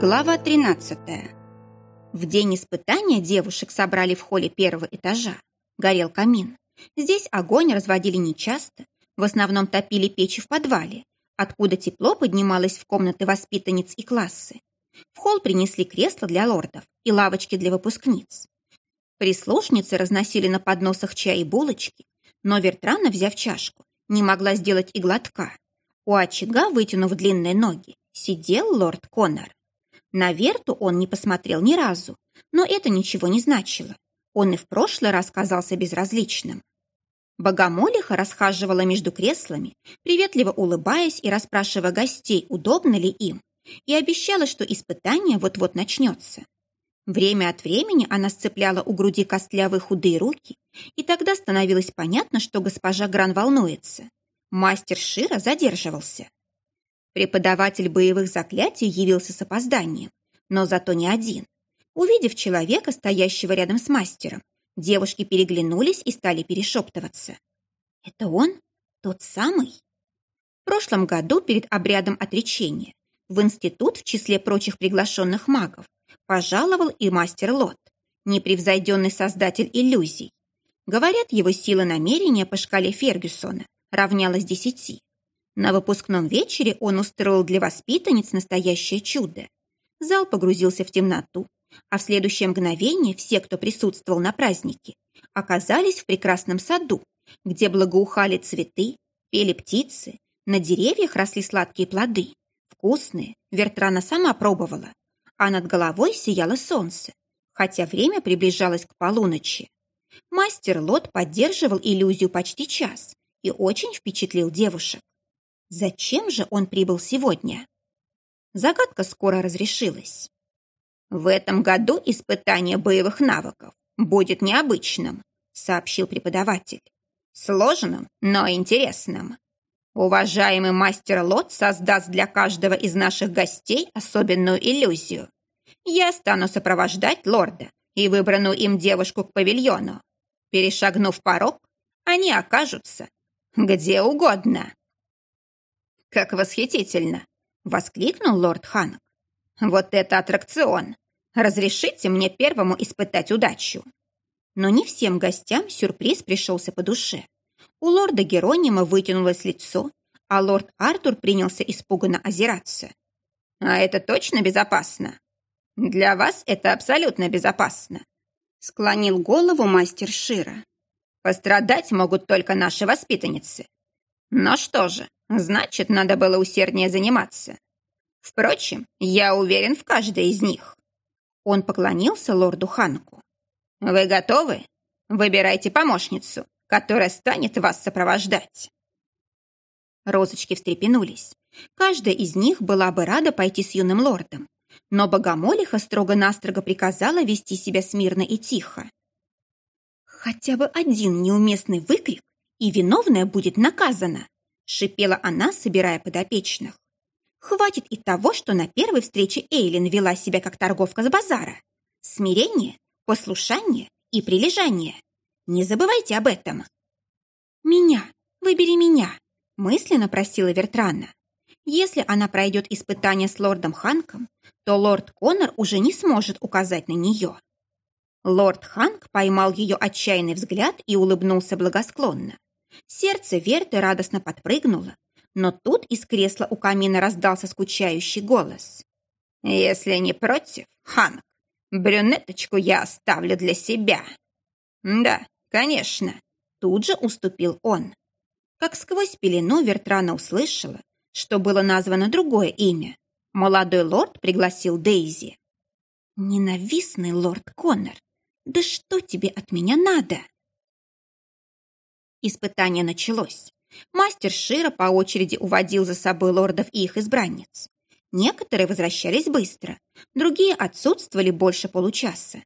Глава 13. В день испытания девушек собрали в холле первого этажа. Горел камин. Здесь огонь разводили нечасто, в основном топили печи в подвале, откуда тепло поднималось в комнаты воспитанниц и классы. В холл принесли кресла для лордов и лавочки для выпускниц. Прислушницы разносили на подносах чай и булочки, но Вертрана, взяв чашку, не могла сделать и глотка. У очага, вытянув длинные ноги, сидел лорд Коннор. На Верту он не посмотрел ни разу, но это ничего не значило. Он и в прошлый раз казался безразличным. Богомолиха расхаживала между креслами, приветливо улыбаясь и расспрашивая гостей, удобно ли им, и обещала, что испытание вот-вот начнется. Время от времени она сцепляла у груди костлявые худые руки, и тогда становилось понятно, что госпожа Гран волнуется. Мастер Шира задерживался. Преподаватель боевых заклятий явился с опозданием, но зато не один. Увидев человека, стоящего рядом с мастером, девушки переглянулись и стали перешептываться. «Это он? Тот самый?» В прошлом году перед обрядом отречения в институт в числе прочих приглашенных магов пожаловал и мастер Лот, непревзойденный создатель иллюзий. Говорят, его сила намерения по шкале Фергюсона равнялась десяти. На выпускном вечере он устроил для воспитанниц настоящее чудо. Зал погрузился в темноту, а в следующее мгновение все, кто присутствовал на празднике, оказались в прекрасном саду, где благоухали цветы, пели птицы, на деревьях росли сладкие плоды, вкусные, Вертрана сама пробовала, а над головой сияло солнце, хотя время приближалось к полуночи. Мастер Лот поддерживал иллюзию почти час и очень впечатлил девушек. Зачем же он прибыл сегодня? Загадка скоро разрешилась. «В этом году испытание боевых навыков будет необычным», сообщил преподаватель. «Сложным, но интересным. Уважаемый мастер Лот создаст для каждого из наших гостей особенную иллюзию. Я стану сопровождать лорда и выбранную им девушку к павильону. Перешагнув порог, они окажутся где угодно». «Как восхитительно!» — воскликнул лорд Ханк. «Вот это аттракцион! Разрешите мне первому испытать удачу!» Но не всем гостям сюрприз пришелся по душе. У лорда Геронима вытянулось лицо, а лорд Артур принялся испуганно озираться. «А это точно безопасно?» «Для вас это абсолютно безопасно», — склонил голову мастер Шира. «Пострадать могут только наши воспитанницы. Но что же, Значит, надо было усерднее заниматься. Впрочем, я уверен в каждой из них. Он поклонился лорду Ханку. Вы готовы? Выбирайте помощницу, которая станет вас сопровождать. Розочки встрепенулись. Каждая из них была бы рада пойти с юным лордом, но богомолиха строго-настрого приказала вести себя смирно и тихо. Хотя бы один неуместный выкрик, и виновная будет наказана, шипела она, собирая подопечных. Хватит и того, что на первой встрече Эйлин вела себя как торговка с базара. Смирение, послушание и прилежание. Не забывайте об этом. Меня, выбери меня, мысленно просила Вертрана. Если она пройдет испытание с лордом Ханком, то лорд Коннор уже не сможет указать на нее. Лорд Ханк поймал ее отчаянный взгляд и улыбнулся благосклонно. Сердце Верты радостно подпрыгнуло, но тут из кресла у камина раздался скучающий голос. «Если не против, Ханк, брюнеточку я оставлю для себя». «Да, конечно», — тут же уступил он. Как сквозь пелену Вертрана услышала, что было названо другое имя. Молодой лорд пригласил Дейзи. «Ненавистный лорд Коннор, да что тебе от меня надо?» Испытание началось. Мастер Шира по очереди уводил за собой лордов и их избранниц. Некоторые возвращались быстро, другие отсутствовали больше получаса.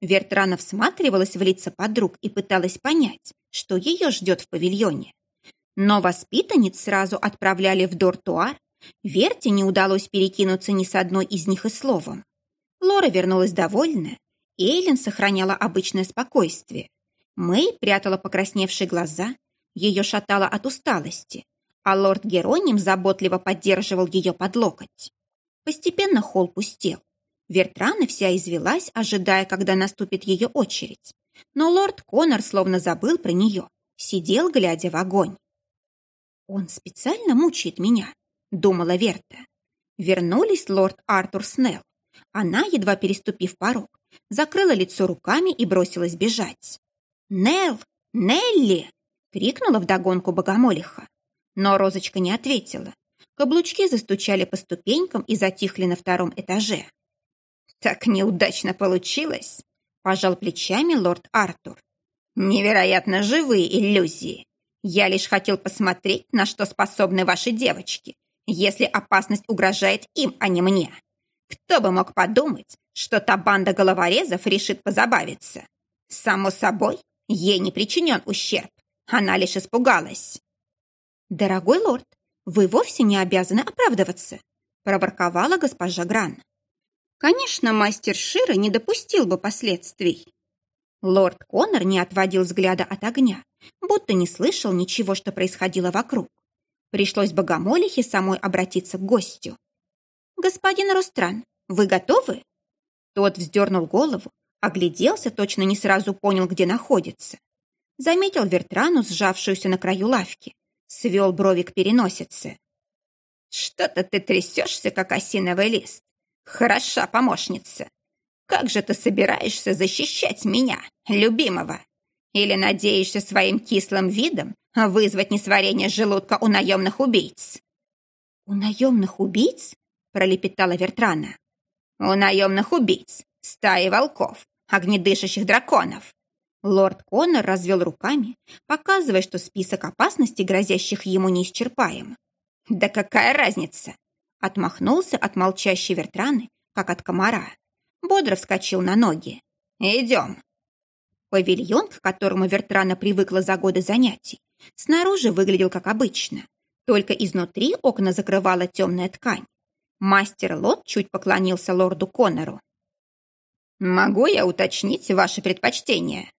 Вертрана всматривалась в лица подруг и пыталась понять, что ее ждет в павильоне. Но воспитанниц сразу отправляли в дортуар. Верте не удалось перекинуться ни с одной из них и словом. Лора вернулась довольная, Эйлин сохраняла обычное спокойствие. Мэй прятала покрасневшие глаза, ее шатало от усталости, а лорд Героним заботливо поддерживал ее под локоть. Постепенно холл пустел. Вертрана вся извелась, ожидая, когда наступит ее очередь. Но лорд Конор словно забыл про нее, сидел, глядя в огонь. «Он специально мучает меня», — думала Верта. Вернулись лорд Артур Снелл. Она, едва переступив порог, закрыла лицо руками и бросилась бежать. «Нелл! Нелли!» — крикнула вдогонку богомолиха. Но Розочка не ответила. Каблучки застучали по ступенькам и затихли на втором этаже. «Так неудачно получилось!» — пожал плечами лорд Артур. «Невероятно живые иллюзии. Я лишь хотел посмотреть, на что способны ваши девочки, если опасность угрожает им, а не мне. Кто бы мог подумать, что та банда головорезов решит позабавиться? Само собой, ей не причинен ущерб. Она лишь испугалась. «Дорогой лорд, вы вовсе не обязаны оправдываться», проворковала госпожа Гран. «Конечно, мастер Шира не допустил бы последствий». Лорд Коннор не отводил взгляда от огня, будто не слышал ничего, что происходило вокруг. Пришлось богомолихе самой обратиться к гостю. «Господин Ростран, вы готовы?» Тот вздернул голову, огляделся, точно не сразу понял, где находится. Заметил Вертрану, сжавшуюся на краю лавки, свел брови к переносице. «Что-то ты трясешься, как осиновый лист. Хороша помощница. Как же ты собираешься защищать меня, любимого? Или надеешься своим кислым видом вызвать несварение желудка у наемных убийц?» «У наемных убийц?» – пролепетала Вертрана. «У наемных убийц, стаи волков, огнедышащих драконов». Лорд Коннор развел руками, показывая, что список опасностей, грозящих ему, неисчерпаем. «Да какая разница?» Отмахнулся от молчащей Вертраны, как от комара. Бодро вскочил на ноги. «Идем». Павильон, к которому Вертрана привыкла за годы занятий, снаружи выглядел как обычно. Только изнутри окна закрывала темная ткань. Мастер Лот чуть поклонился лорду Коннору. «Могу я уточнить ваши предпочтения?»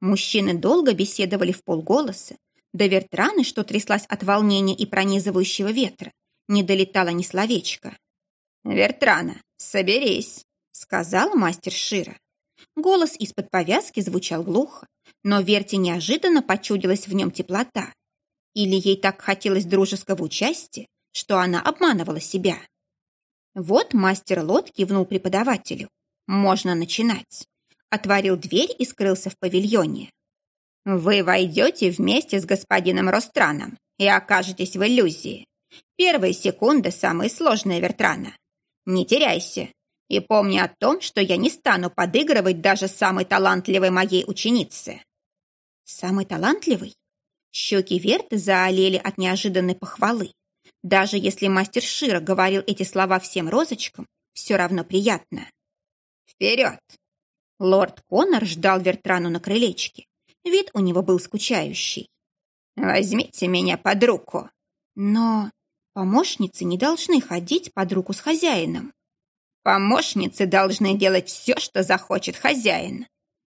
Мужчины долго беседовали в полголоса. До Вертраны, что тряслась от волнения и пронизывающего ветра, не долетало ни словечко. «Вертрана, соберись!» сказал мастер Шира. Голос из-под повязки звучал глухо, но Верте неожиданно почудилась в нем теплота. Или ей так хотелось дружеского участия, что она обманывала себя. Вот мастер Лот кивнул преподавателю. Можно начинать. Отворил дверь и скрылся в павильоне. Вы войдете вместе с господином Ространом и окажетесь в иллюзии. Первые секунды самые сложные, Вертрана. Не теряйся, и помни о том, что я не стану подыгрывать даже самой талантливой моей ученице». «Самый талантливый?» Щеки Верты заолели от неожиданной похвалы. Даже если мастер Шира говорил эти слова всем розочкам, все равно приятно. «Вперед!» Лорд Коннор ждал Вертрану на крылечке. Вид у него был скучающий. «Возьмите меня под руку!» Но помощницы не должны ходить под руку с хозяином. Помощницы должны делать все, что захочет хозяин.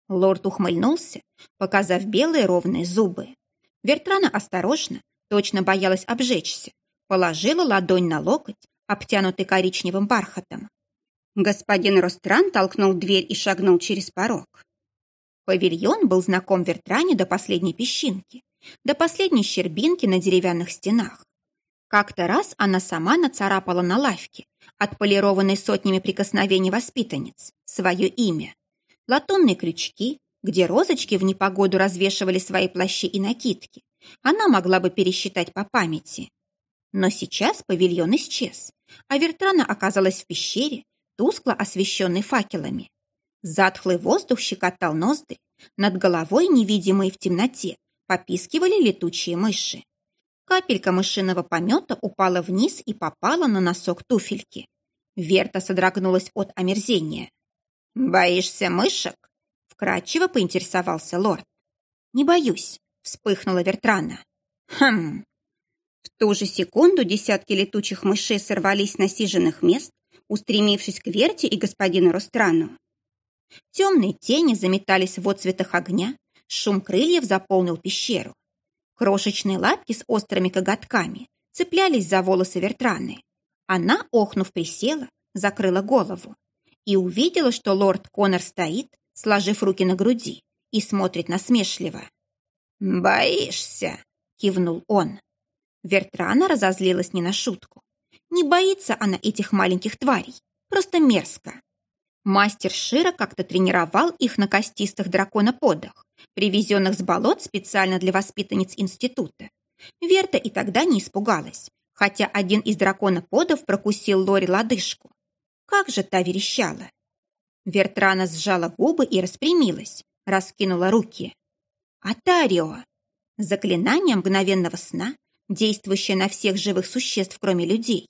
Лорд ухмыльнулся, показав белые ровные зубы. Вертрана осторожно, точно боялась обжечься, положила ладонь на локоть, обтянутый коричневым бархатом. Господин Ростран толкнул дверь и шагнул через порог. Павильон был знаком Вертране до последней песчинки, до последней щербинки на деревянных стенах. Как-то раз она сама нацарапала на лавке, отполированной сотнями прикосновений воспитанниц, свое имя. Латунные крючки, где розочки в непогоду развешивали свои плащи и накидки, она могла бы пересчитать по памяти. Но сейчас павильон исчез, а Вертрана оказалась в пещере, тускло освещенной факелами. Затхлый воздух щекотал ноздри, над головой, невидимые в темноте, попискивали летучие мыши. Капелька мышиного помета упала вниз и попала на носок туфельки. Верта содрогнулась от омерзения. «Боишься мышек?» — вкратчиво поинтересовался лорд. «Не боюсь», — вспыхнула Вертрана. «Хм». В ту же секунду десятки летучих мышей сорвались с насиженных мест, устремившись к Верте и господину Ространу. Темные тени заметались в отцветах огня, шум крыльев заполнил пещеру. Крошечные лапки с острыми коготками цеплялись за волосы Вертраны. Она, охнув, присела, закрыла голову и увидела, что лорд Конор стоит, сложив руки на груди, и смотрит насмешливо. «Боишься?» — кивнул он. Вертрана разозлилась не на шутку. Не боится она этих маленьких тварей, просто мерзко. Мастер Шира как-то тренировал их на костистых драконоподах, привезенных с болот специально для воспитанниц института. Верта и тогда не испугалась, хотя один из драконоподов прокусил Лори лодыжку. Как же та верещала! Вертрана сжала губы и распрямилась, раскинула руки. Атарио! Заклинание мгновенного сна, действующее на всех живых существ, кроме людей.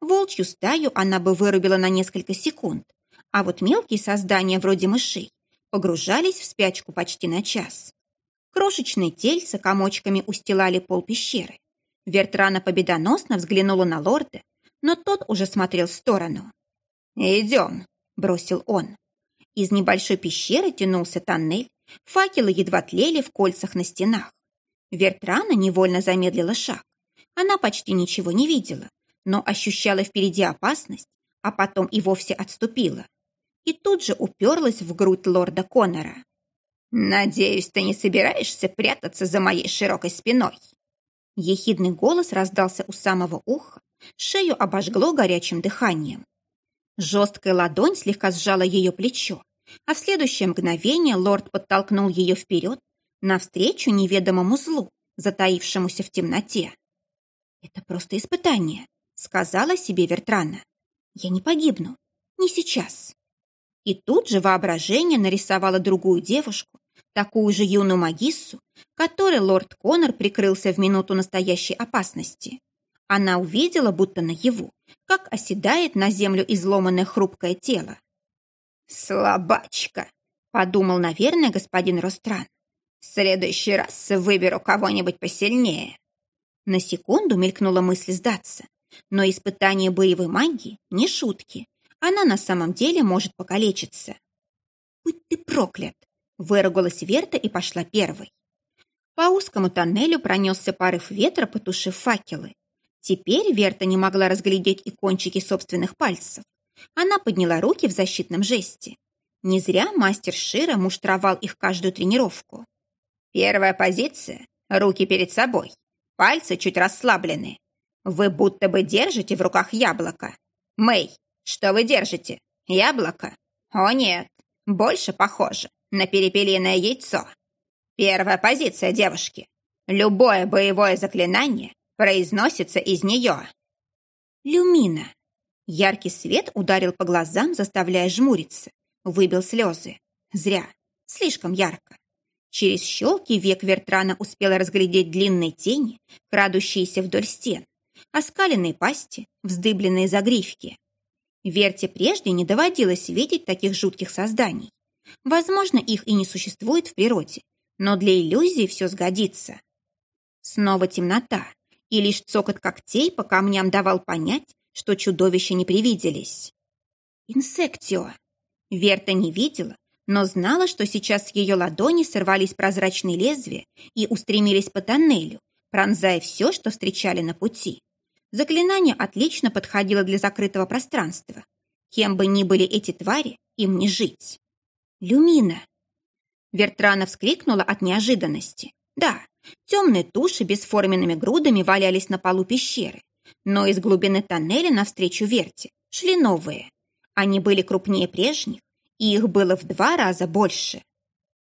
Волчью стаю она бы вырубила на несколько секунд, а вот мелкие создания вроде мышей погружались в спячку почти на час. Крошечные тельца комочками устилали пол пещеры. Вертрана победоносно взглянула на лорда, но тот уже смотрел в сторону. «Идем», — бросил он. Из небольшой пещеры тянулся тоннель, факелы едва тлели в кольцах на стенах. Вертрана невольно замедлила шаг. Она почти ничего не видела, но ощущала впереди опасность, а потом и вовсе отступила. И тут же уперлась в грудь лорда Коннора. «Надеюсь, ты не собираешься прятаться за моей широкой спиной?» Ехидный голос раздался у самого уха, шею обожгло горячим дыханием. Жесткая ладонь слегка сжала ее плечо, а в следующее мгновение лорд подтолкнул ее вперед, навстречу неведомому злу, затаившемуся в темноте. «Это просто испытание», — сказала себе Вертрана. «Я не погибну. Не сейчас». И тут же воображение нарисовало другую девушку, такую же юную магиссу, которой лорд Коннор прикрылся в минуту настоящей опасности. Она увидела, будто наяву, как оседает на землю изломанное хрупкое тело. «Слабачка!» — подумал, наверное, господин Ростран. «В следующий раз выберу кого-нибудь посильнее». На секунду мелькнула мысль сдаться, но испытание боевой магии — не шутки. Она на самом деле может покалечиться. «Будь ты проклят!» Выругалась Верта и пошла первой. По узкому тоннелю пронесся порыв ветра, потушив факелы. Теперь Верта не могла разглядеть и кончики собственных пальцев. Она подняла руки в защитном жесте. Не зря мастер Шира муштровал их каждую тренировку. Первая позиция — руки перед собой, пальцы чуть расслаблены. Вы будто бы держите в руках яблоко. Мэй, что вы держите? Яблоко? О нет, больше похоже на перепелиное яйцо. Первая позиция девушки. Любое боевое заклинание произносится из нее. Люмина. Яркий свет ударил по глазам, заставляя жмуриться. Выбил слезы. Зря. Слишком ярко. Через щелки век Вертрана успела разглядеть длинные тени, крадущиеся вдоль стен, оскаленные пасти, вздыбленные загривки. Верте прежде не доводилось видеть таких жутких созданий. Возможно, их и не существует в природе, но для иллюзии все сгодится. Снова темнота, и лишь цокот когтей по камням давал понять, что чудовища не привиделись. Инсектио. Верта не видела, но знала, что сейчас с ее ладони сорвались прозрачные лезвия и устремились по тоннелю, пронзая все, что встречали на пути. Заклинание отлично подходило для закрытого пространства. Кем бы ни были эти твари, им не жить. Люмина. Вертрана вскрикнула от неожиданности. Да, темные туши бесформенными грудами валялись на полу пещеры, но из глубины тоннеля навстречу Верте шли новые. Они были крупнее прежних, и их было в два раза больше.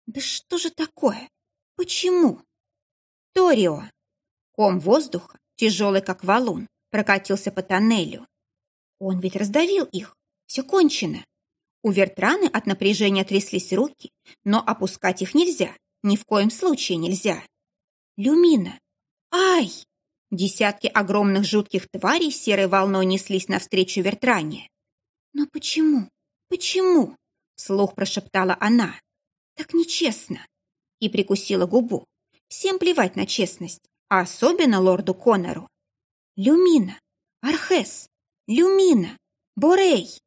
Да что же такое? Почему? Торио. Ком воздуха, тяжелый как валун, прокатился по тоннелю. Он ведь раздавил их. Все кончено. У Вертраны от напряжения тряслись руки, но опускать их нельзя, ни в коем случае нельзя. Люмина! Ай! Десятки огромных жутких тварей серой волной неслись навстречу Вертране. «Но почему? Почему?» — слух прошептала она. «Так нечестно!» И прикусила губу. Всем плевать на честность, особенно лорду Конору. «Люмина! Архес! Люмина! Борей!»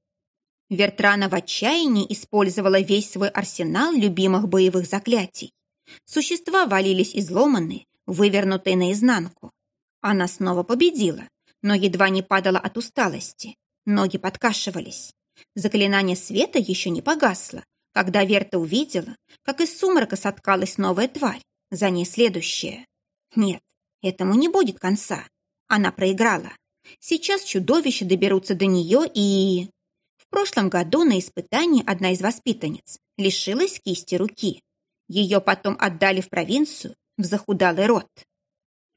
Вертрана в отчаянии использовала весь свой арсенал любимых боевых заклятий. Существа валились изломанные, вывернутые наизнанку. Она снова победила, но едва не падала от усталости. Ноги подкашивались. Заклинание света еще не погасло, когда Верта увидела, как из сумрака соткалась новая тварь, за ней следующая. Нет, этому не будет конца. Она проиграла. Сейчас чудовища доберутся до нее и... В прошлом году на испытании одна из воспитанниц лишилась кисти руки. Ее потом отдали в провинцию, в захудалый род.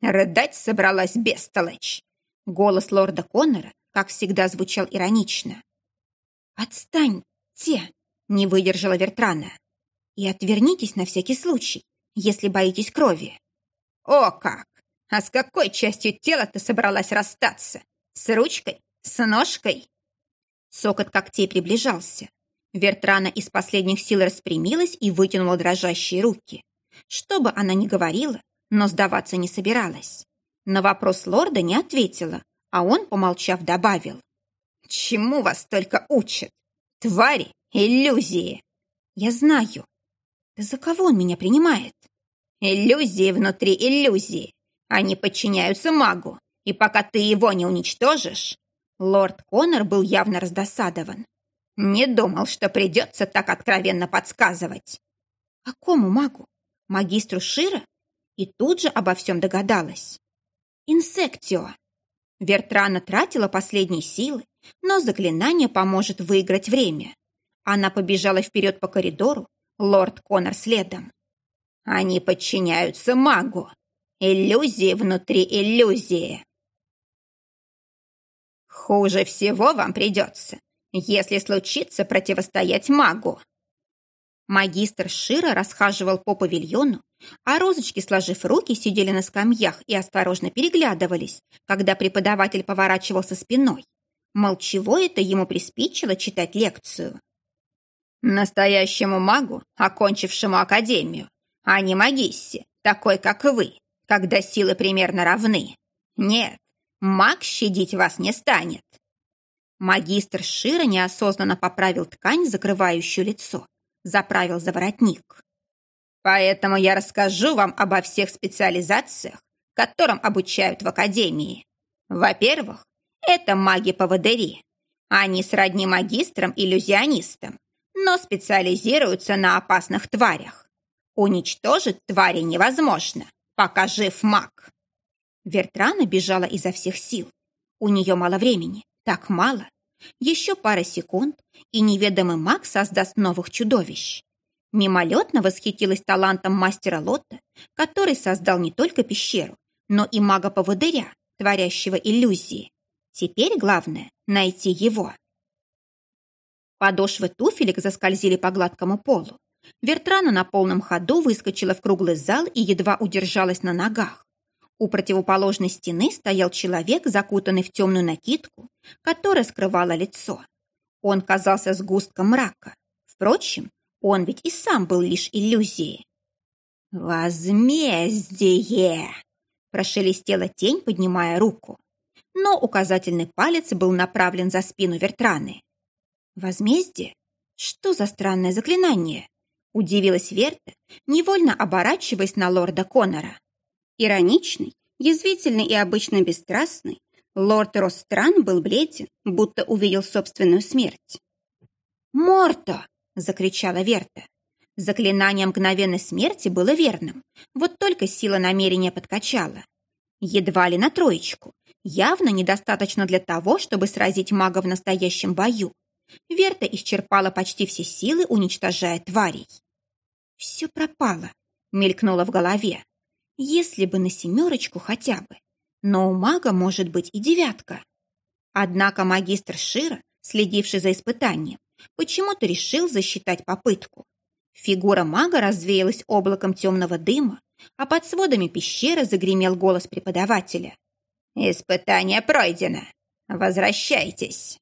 «Рыдать собралась бестолочь!» Голос лорда Коннора, как всегда, звучал иронично. «Отстаньте!» — не выдержала Вертрана. «И отвернитесь на всякий случай, если боитесь крови». «О как! А с какой частью тела ты собралась расстаться? С ручкой? С ножкой?» Сокот когтей приближался. Вертрана из последних сил распрямилась и вытянула дрожащие руки. Что бы она ни говорила, но сдаваться не собиралась. На вопрос лорда не ответила, а он, помолчав, добавил. «Чему вас только учат? Твари, иллюзии!» «Я знаю. Да за кого он меня принимает?» «Иллюзии внутри иллюзии. Они подчиняются магу, и пока ты его не уничтожишь...» Лорд Коннор был явно раздосадован. «Не думал, что придется так откровенно подсказывать». «Какому магу? Магистру Шира?» И тут же обо всем догадалась. Инсектио. Вертрана тратила последние силы, но заклинание поможет выиграть время. Она побежала вперед по коридору, лорд Конор следом. Они подчиняются магу. Иллюзии внутри иллюзии. Хуже всего вам придется, если случится противостоять магу. Магистр Шира расхаживал по павильону, а розочки, сложив руки, сидели на скамьях и осторожно переглядывались, когда преподаватель поворачивался спиной. Мол, чего это ему приспичило читать лекцию? Настоящему магу, окончившему академию, а не магиссе, такой, как вы, когда силы примерно равны. Нет, маг щадить вас не станет. Магистр Шира неосознанно поправил ткань, закрывающую лицо заправил за воротник. Поэтому я расскажу вам обо всех специализациях, которым обучают в академии. Во-первых, это маги-поводыри. Они сродни магистрам-иллюзионистам, но специализируются на опасных тварях. Уничтожить твари невозможно, пока жив маг. Вертрана бежала изо всех сил. У нее мало времени, так мало. Еще пара секунд, и неведомый маг создаст новых чудовищ. Мимолетно восхитилась талантом мастера Лотта, который создал не только пещеру, но и мага-поводыря, творящего иллюзии. Теперь главное — найти его. Подошвы туфелек заскользили по гладкому полу. Вертрана на полном ходу выскочила в круглый зал и едва удержалась на ногах. У противоположной стены стоял человек, закутанный в темную накидку, которая скрывала лицо. Он казался сгустком мрака. Впрочем, он ведь и сам был лишь иллюзией. «Возмездие!» – прошелестела тень, поднимая руку. Но указательный палец был направлен за спину Вертраны. «Возмездие? Что за странное заклинание?» – удивилась Верта, невольно оборачиваясь на лорда Коннора. Ироничный, язвительный и обычно бесстрастный, лорд Ростран был бледен, будто увидел собственную смерть. «Морто!» — закричала Верта. Заклинание мгновенной смерти было верным, вот только сила намерения подкачала. Едва ли на троечку, явно недостаточно для того, чтобы сразить мага в настоящем бою. Верта исчерпала почти все силы, уничтожая тварей. «Все пропало», — мелькнуло в голове. Если бы на семерочку хотя бы. Но у мага может быть и девятка. Однако магистр Шира, следивший за испытанием, почему-то решил засчитать попытку. Фигура мага развеялась облаком темного дыма, а под сводами пещеры загремел голос преподавателя. «Испытание пройдено! Возвращайтесь!»